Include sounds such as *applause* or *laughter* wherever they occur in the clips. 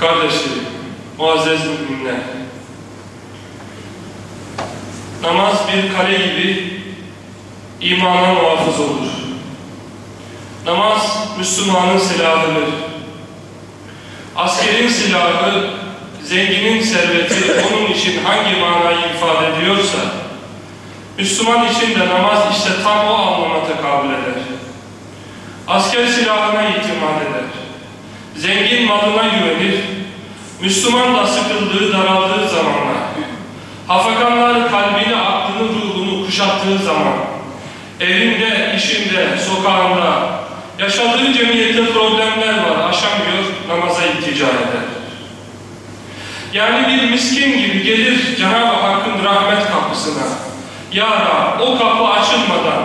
Kardeşlerim, muazzez müminler. Namaz bir kale gibi imana muhafız olur. Namaz Müslümanın silahıdır. Askerin silahı, zenginin serveti onun için hangi manayı ifade ediyorsa, Müslüman için de namaz işte tam o anlama tekabül eder. Asker silahına itimat eder. Zengin malına güvenir. Müslüman da sıkıldığı, daraldığı zamanlar, hafakanlar kalbini, aklını, ruhunu kuşattığı zaman, evinde, işinde, sokağında, yaşadığı cemiyette problemler var, aşamıyor, namaza iltica eder. Yani bir miskin gibi gelir Cenab-ı Hakk'ın rahmet kapısına. Ya Rab, o kapı açılmadan,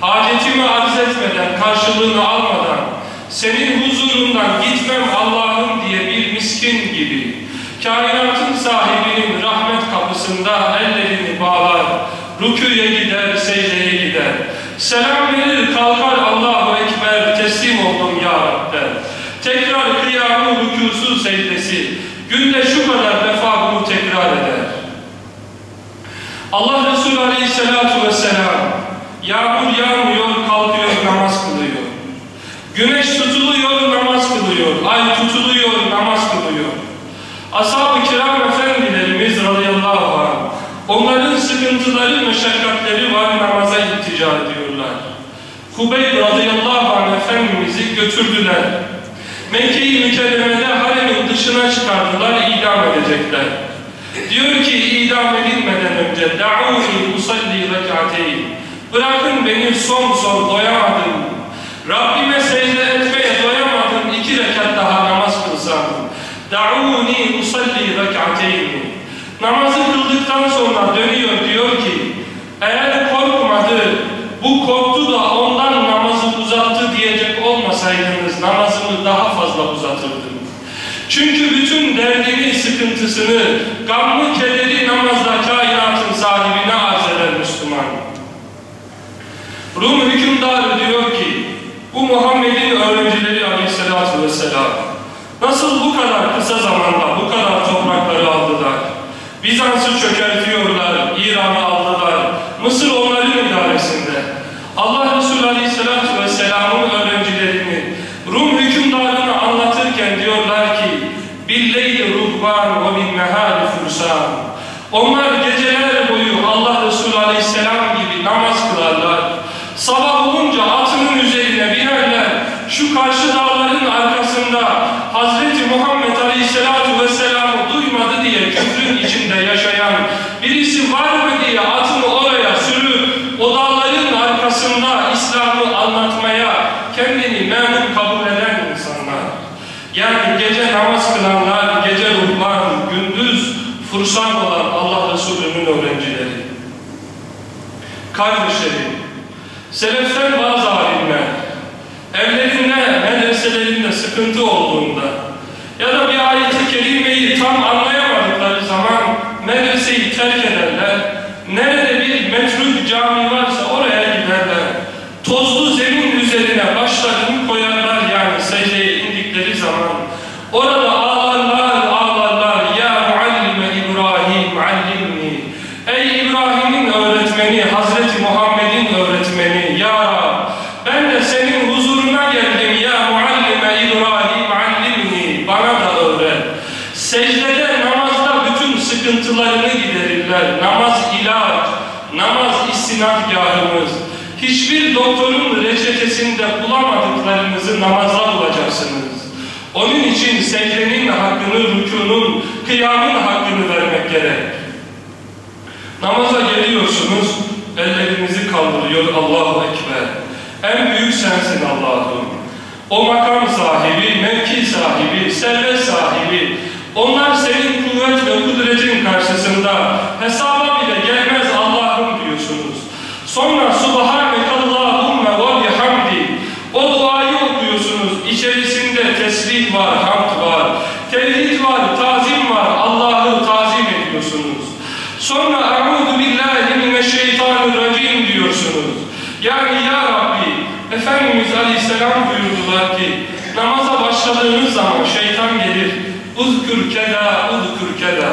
hacetimi arz etmeden, karşılığını almadan, senin huzurundan gitmem Allah'ım diye bir miskin gibi, kainatın sahibinin rahmet kapısında ellerini bağlar, rüküye gider, secdeye gider. Selam verir, kalkar Allahu Ekber, teslim oldum ya Rab der. Tekrar kıyamı, rükûsu, secdesi, günde şu kadar defa bunu tekrar eder. Allah Resulü Aleyhisselatü Vesselam yağmur yağmıyor. Güneş tutuluyor, namaz kılıyor. Ay tutuluyor, namaz kılıyor. Ashab-ı kiram efendilerimiz radıyallahu anh onların sıkıntıları, meşakkatleri var, namaza iltica ediyorlar. Hubeyb radıyallahu anh efendimizi götürdüler. Mekke-i Mükerreme'de haremin dışına çıkardılar, idam edecekler. Diyor ki idam edilmeden önce دَعُونِ usalli رَكَعَتَيْنِ Bırakın beni son son doyamadım. fazla uzatırdım. Çünkü bütün derdini, sıkıntısını, gamlı, kederi namazda kainatın sahibine arz eder Müslüman. Rum hükümdarı diyor ki, bu Muhammed'in öğrencileri aleyhissalatü vesselam, nasıl bu kadar kısa zamanda bu kadar toprakları aldılar? Bizans'ı çökertiyorlar, İran'ı aldılar, Mısır onların idaresinde. Allah Resulü aleyhissalatü vesselamın öğrencilerini, Rum hükümdarını anlatırken diyorlar ki, billeyli ruhban ve bin nehari fursan. Onlar geceler boyu Allah Resulü Aleyhisselam gibi namaz kılarlar. Sabah olunca atının üzerine binerler. Şu karşı dağların arkasında Hazreti Muhammed Aleyhisselatü Vesselam'ı duymadı diye küfrün içinde yaşayan birisi var mı diye atını oraya sürüp o dağların arkasında İslam'ı anlatmaya kendini memnun kabul eden insanlar. Yani gece namaz kılanlar, gece ruhlar, gündüz fursan olan Allah Resulü'nün öğrencileri. Kardeşlerim, seleften bazı alimler, evlerinde, medreselerinde sıkıntı olduğunda ya da bir ayet-i kerimeyi tam anlayamadıkları zaman medreseyi terk ederler. Nerede bir metruk cami varsa oraya giderler. Tozlu zemin üzerine başlarını koyarlar yani secdeye indikleri zaman. Orada ağlarlar, ağlarlar. Ya muallime İbrahim, allimni. Ey İbrahim'in öğretmeni, Hazreti Muhammed'in öğretmeni. Ya Rab, ben de senin huzuruna geldim. Ya muallime İbrahim, allimni. Bana da öğret. Secdede, namazda bütün sıkıntılarını giderirler. Namaz ilaç, namaz istinadgahımız. Hiçbir doktorun reçetesinde bulamadıklarınızı namazda bulacaksınız. Onun için secdenin hakkını, rükunun, kıyamın hakkını vermek gerek. Namaza geliyorsunuz, ellerinizi kaldırıyor Allahu Ekber. En büyük sensin Allah'ım. O makam sahibi, mevki sahibi, servet sahibi, onlar senin kuvvet ve kudretin karşısında hesaba bile gelmez Allah'ım diyorsunuz. Sonra Subhanekallahümme ve bihamdi. O duayı okuyorsunuz. İçerisinde tesbih var, hamd var, tevhid var, tazim var. Allah'ı tazim ediyorsunuz. Sonra Euzu billahi mineşşeytanirracim diyorsunuz. Yani ya Rabbi, Efendimiz Aleyhisselam buyurdular ki, namaza başladığınız zaman şeytan gelir, Uzkür keda, uzkür keda.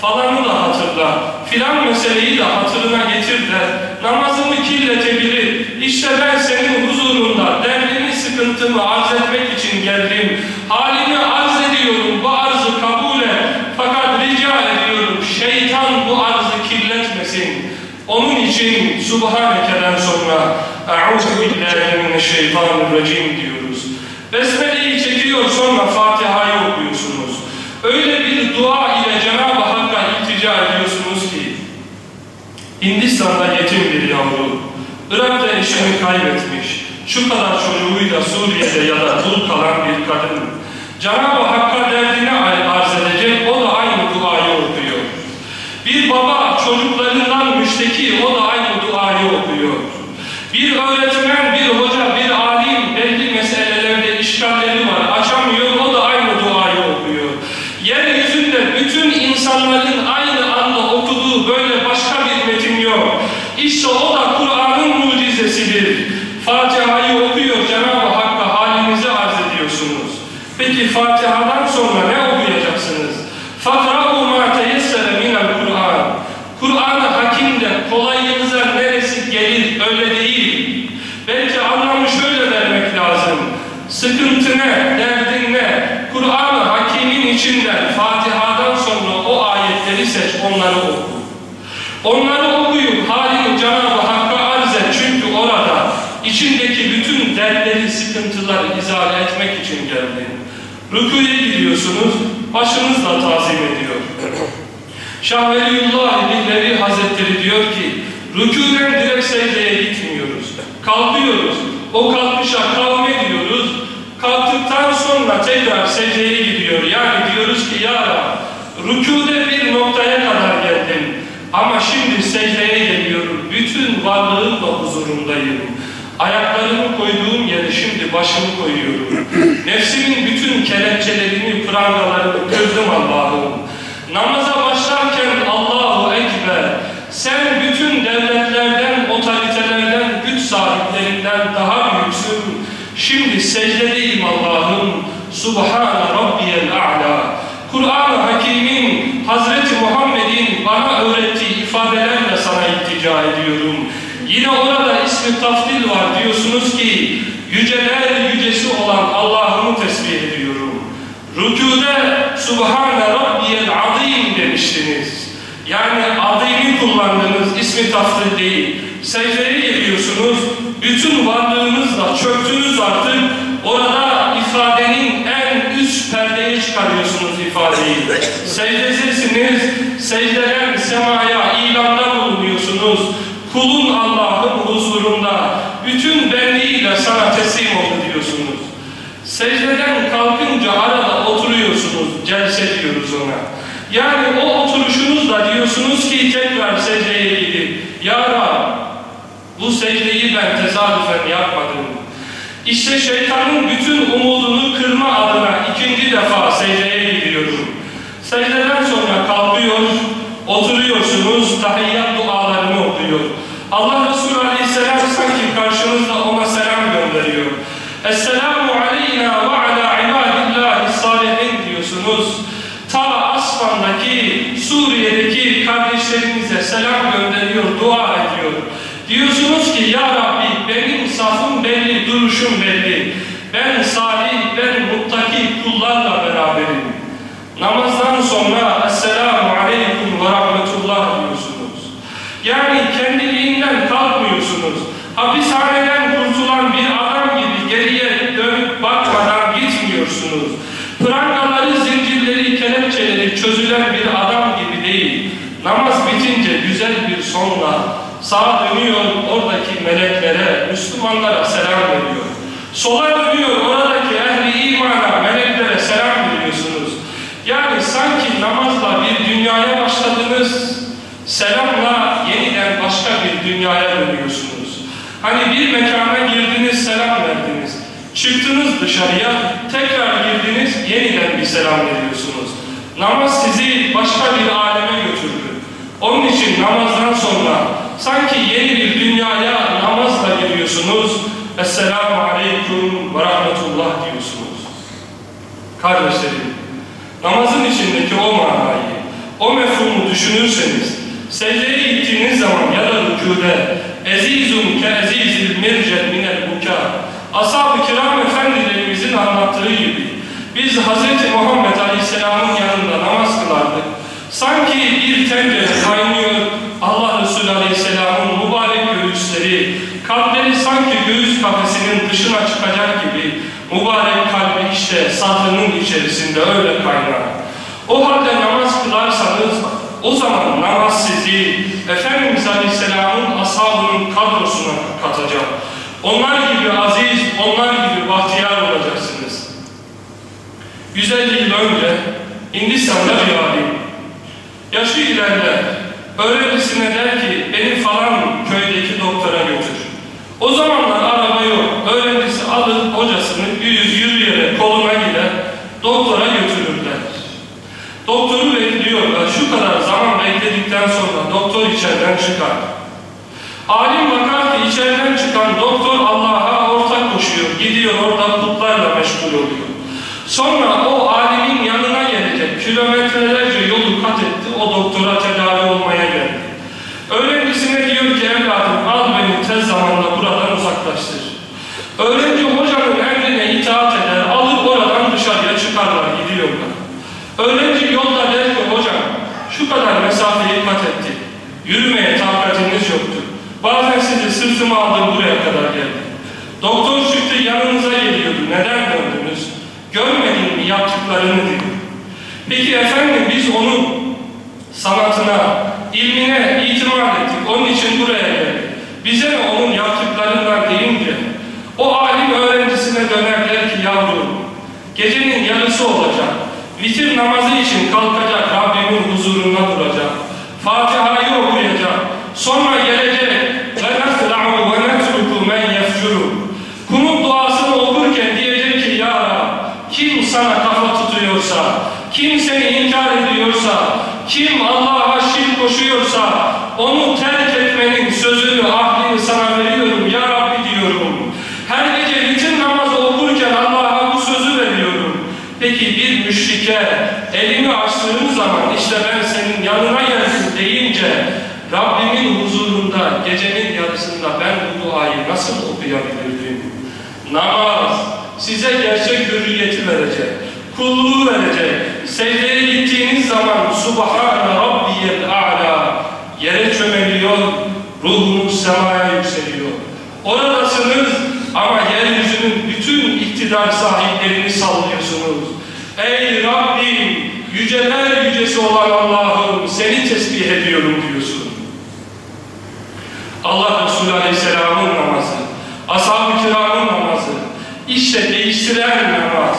Falanı da hatırla, filan meseleyi de hatırına getir de namazımı kirletebilir. İşte ben senin huzurunda derdimi, sıkıntımı arz etmek için geldim. Halini arz ediyorum, bu arzı kabul et. Fakat rica ediyorum, şeytan bu arzı kirletmesin. Onun için Subhaneke'den sonra Eûzu billahi mineşşeytanirracim diyoruz. Besmele'yi çekiyor sonra Fatiha'yı okuyorsunuz. Öyle bir dua ile Cenab-ı Hakk'a iltica ediyorsunuz ki Hindistan'da yetim bir yavru, Irak'ta eşini kaybetmiş, şu kadar çocuğuyla Suriye'de ya da dul kalan bir kadın, Cenab-ı Hakk'a derdini arz edecek, o da aynı duayı okuyor. Bir baba çocuklarından müşteki, o da aynı duayı okuyor. Bir öğretmen, bir alim belli meselelerde işgalleri var, açamıyor, o da aynı duayı okuyor. Yeryüzünde bütün insanların aynı anda okuduğu böyle başka bir metin yok. İşte o da Kur'an'ın mucizesidir. Fatiha'yı okuyor, Cenab-ı Hakk'a halinizi arz ediyorsunuz. Peki Fatiha'dan sonra ne okuyacaksınız? فَقْرَأُوا مَا تَيَسَّرَ مِنَ الْقُرْآنِ Kur'an-ı Hakim'de kolayınıza neresi gelir öyle değil. Belki anlamı şöyle vermek lazım. Sıkıntı ne, derdin ne? Kur'an-ı Hakim'in içinden Fatiha'dan sonra o ayetleri seç, onları oku. Onları okuyup halini Cenab-ı Hakk'a arz et. Çünkü orada içindeki bütün dertleri, sıkıntıları izale etmek için geldin. Rüküye gidiyorsunuz, başınızla tazim ediyor. *clears throat* Şah Veliyullah Bihlevi Hazretleri diyor ki, rükûden direkt secdeye gitmiyoruz. Kalkıyoruz. O kalkışa kavme ediyoruz. Kalktıktan sonra tekrar secdeye gidiyor. Yani diyoruz ki ya Rab, rükûde bir noktaya kadar geldim. Ama şimdi secdeye geliyorum. Bütün varlığımla huzurundayım. Ayaklarımı koyduğum yere şimdi başımı koyuyorum. *laughs* Nefsimin bütün kelepçelerini, prangalarını kırdım Allah'ım. Namaza başlarken Allahu Ekber, sen bütün devletlerden, otoritelerden, güç sahiplerinden daha büyüksün. Şimdi secdedeyim Allah'ım. Subhane Rabbiyel A'la. Kur'an-ı Hakim'in, Hazreti Muhammed'in bana öğrettiği ifadelerle sana ediyorum. Yine orada ismi tafdil var diyorsunuz ki, yüceler yücesi olan Allah'ımı tesbih ediyorum. Rükûde Subhane Rabbiyel Azim demiştiniz. Yani adını kullandınız, ismi tafdil değil. Secdeye geliyorsunuz, bütün varlığınızla çöktünüz artık. Orada ifadenin en üst perdeye çıkarıyorsunuz ifadeyi. Secdesizsiniz, secdeden semaya ilanda bulunuyorsunuz. Kulun Allah'ın huzurunda bütün benliğiyle sana teslim oldu diyorsunuz. Secdeden kalkınca arada oturuyorsunuz, celse diyoruz ona. Yani o oturuşunuzla diyorsunuz ki tekrar secdeye gidin. Ya Rab, bu secdeyi ben tesadüfen yapmadım. İşte şeytanın bütün umudunu kırma adına ikinci defa secdeye gidiyorum. Secdeden sonra kalkıyor, oturuyorsunuz, tahiyyat dualarını okuyor. Allah Resulü Aleyhisselam sanki karşınızda ona selam gönderiyor. Esselamu aleyna ve ala ibadillahi salihin diyorsunuz. Ta Asfan'daki, Suriye'deki kardeşlerimize selam gönderiyor, dua ediyor. Diyorsunuz ki ya Rabbi benim safım belli, duruşum belli. Ben salih, ben muttaki kullarla beraberim. Namazdan sonra Esselamu Aleyküm ve Rahmetullah diyorsunuz. Yani kendiliğinden kalkmıyorsunuz. Hapishaneden kurtulan bir adam gibi geriye dönüp bakmadan gitmiyorsunuz. Prangaları, zincirleri, kelepçeleri çözülen bir adam gibi değil. Namaz bitince güzel bir sonla sağa dönüyor oradaki meleklere, Müslümanlara selam veriyor. Sola dönüyor oradaki ehli imana, meleklere selam veriyorsunuz. Yani sanki namazla bir dünyaya başladınız, selamla yeniden başka bir dünyaya dönüyorsunuz. Hani bir mekana girdiniz, selam verdiniz. Çıktınız dışarıya, tekrar girdiniz, yeniden bir selam veriyorsunuz. Namaz sizi başka bir aleme götürdü. Onun için namazdan sonra sanki yeni bir dünyaya namazla giriyorsunuz. Esselamu Aleyküm ve Rahmetullah diyorsunuz. Kardeşlerim, Namazın içindeki o manayı, o mefhumu düşünürseniz, secdeye gittiğiniz zaman ya da rükûde, ezizun ke ezizil mircel minel buka, ashab-ı kiram efendilerimizin anlattığı gibi, biz Hz. Muhammed Aleyhisselam'ın yanında namaz kılardık. Sanki bir tencere kaynıyor, Allah Resulü Aleyhisselam'ın mübarek göğüsleri, kalpleri sanki göğüs kafesinin dışına çıkacak gibi, mübarek kalbi işte sadrının içerisinde öyle kaynar. O halde namaz kılarsanız, o zaman namaz sizi Efendimiz Aleyhisselam'ın ashabının kadrosuna katacak. Onlar gibi aziz, onlar gibi bahtiyar olacaksınız. 150 yıl önce Hindistan'da bir alim, yaşı ilerler, öğrencisine der ki beni falan köydeki doktora götür. O zamanlar içeriden çıkar. Alim bakar ki içeriden çıkan doktor Allah'a ortak koşuyor, gidiyor orada putlarla meşgul oluyor. Sonra o alimin yanına gelecek, kilometrelerce yolu kat etti, o doktora tedavi olmaya geldi. Öğrencisine diyor ki evladım al beni tez zamanda buradan uzaklaştır. Öğrenci hocanın emrine itaat eder, alıp oradan dışarıya çıkarlar, gidiyorlar. Öğrenci yolda der ki hocam şu kadar mesafeyi kat ettik, yürümeye takatiniz yoktu. Bazen sizi sırtıma aldım buraya kadar geldim. Doktor çıktı yanınıza geliyordu, neden döndünüz? Görmedin mi yaptıklarını diyor. Peki efendim biz onun sanatına, ilmine itimat ettik. Onun için buraya geldik. Bize mi onun yaptıklarından deyince o alim öğrencisine döner der ki yavrum gecenin yarısı olacak. Vitir namazı için kalkacak Rabbimin huzuruna duracak. Fatiha'yı. Sonra gelecek ve ve netruku men yefcuru. Kunut duasını okurken diyecek ki ya Rab, kim sana kafa tutuyorsa, kim seni inkar ediyorsa, kim Allah'a şirk koşuyorsa onu terk etmenin sözünü, ahlini sana veriyorum ya Rabbi diyorum. Her gece vitir namazı okurken Allah'a bu sözü veriyorum. Peki bir müşrike elini açtığın zaman işte ben senin yanına geldim deyince Rabbimin huzurunda gecenin yarısında ben bu duayı nasıl okuyabilirdim? Namaz size gerçek hürriyeti verecek, kulluğu verecek. Secdeye gittiğiniz zaman Subhane Rabbiyel A'la yere çömeliyor, ruhunuz semaya yükseliyor. Oradasınız ama yeryüzünün bütün iktidar sahiplerini sallıyorsunuz. Ey Rabbim, yüceler yücesi olan Allah'ım seni tesbih ediyorum diyorsun. Allah Resulü Aleyhisselam'ın namazı, ashab-ı kiramın namazı, işte değiştiren namaz.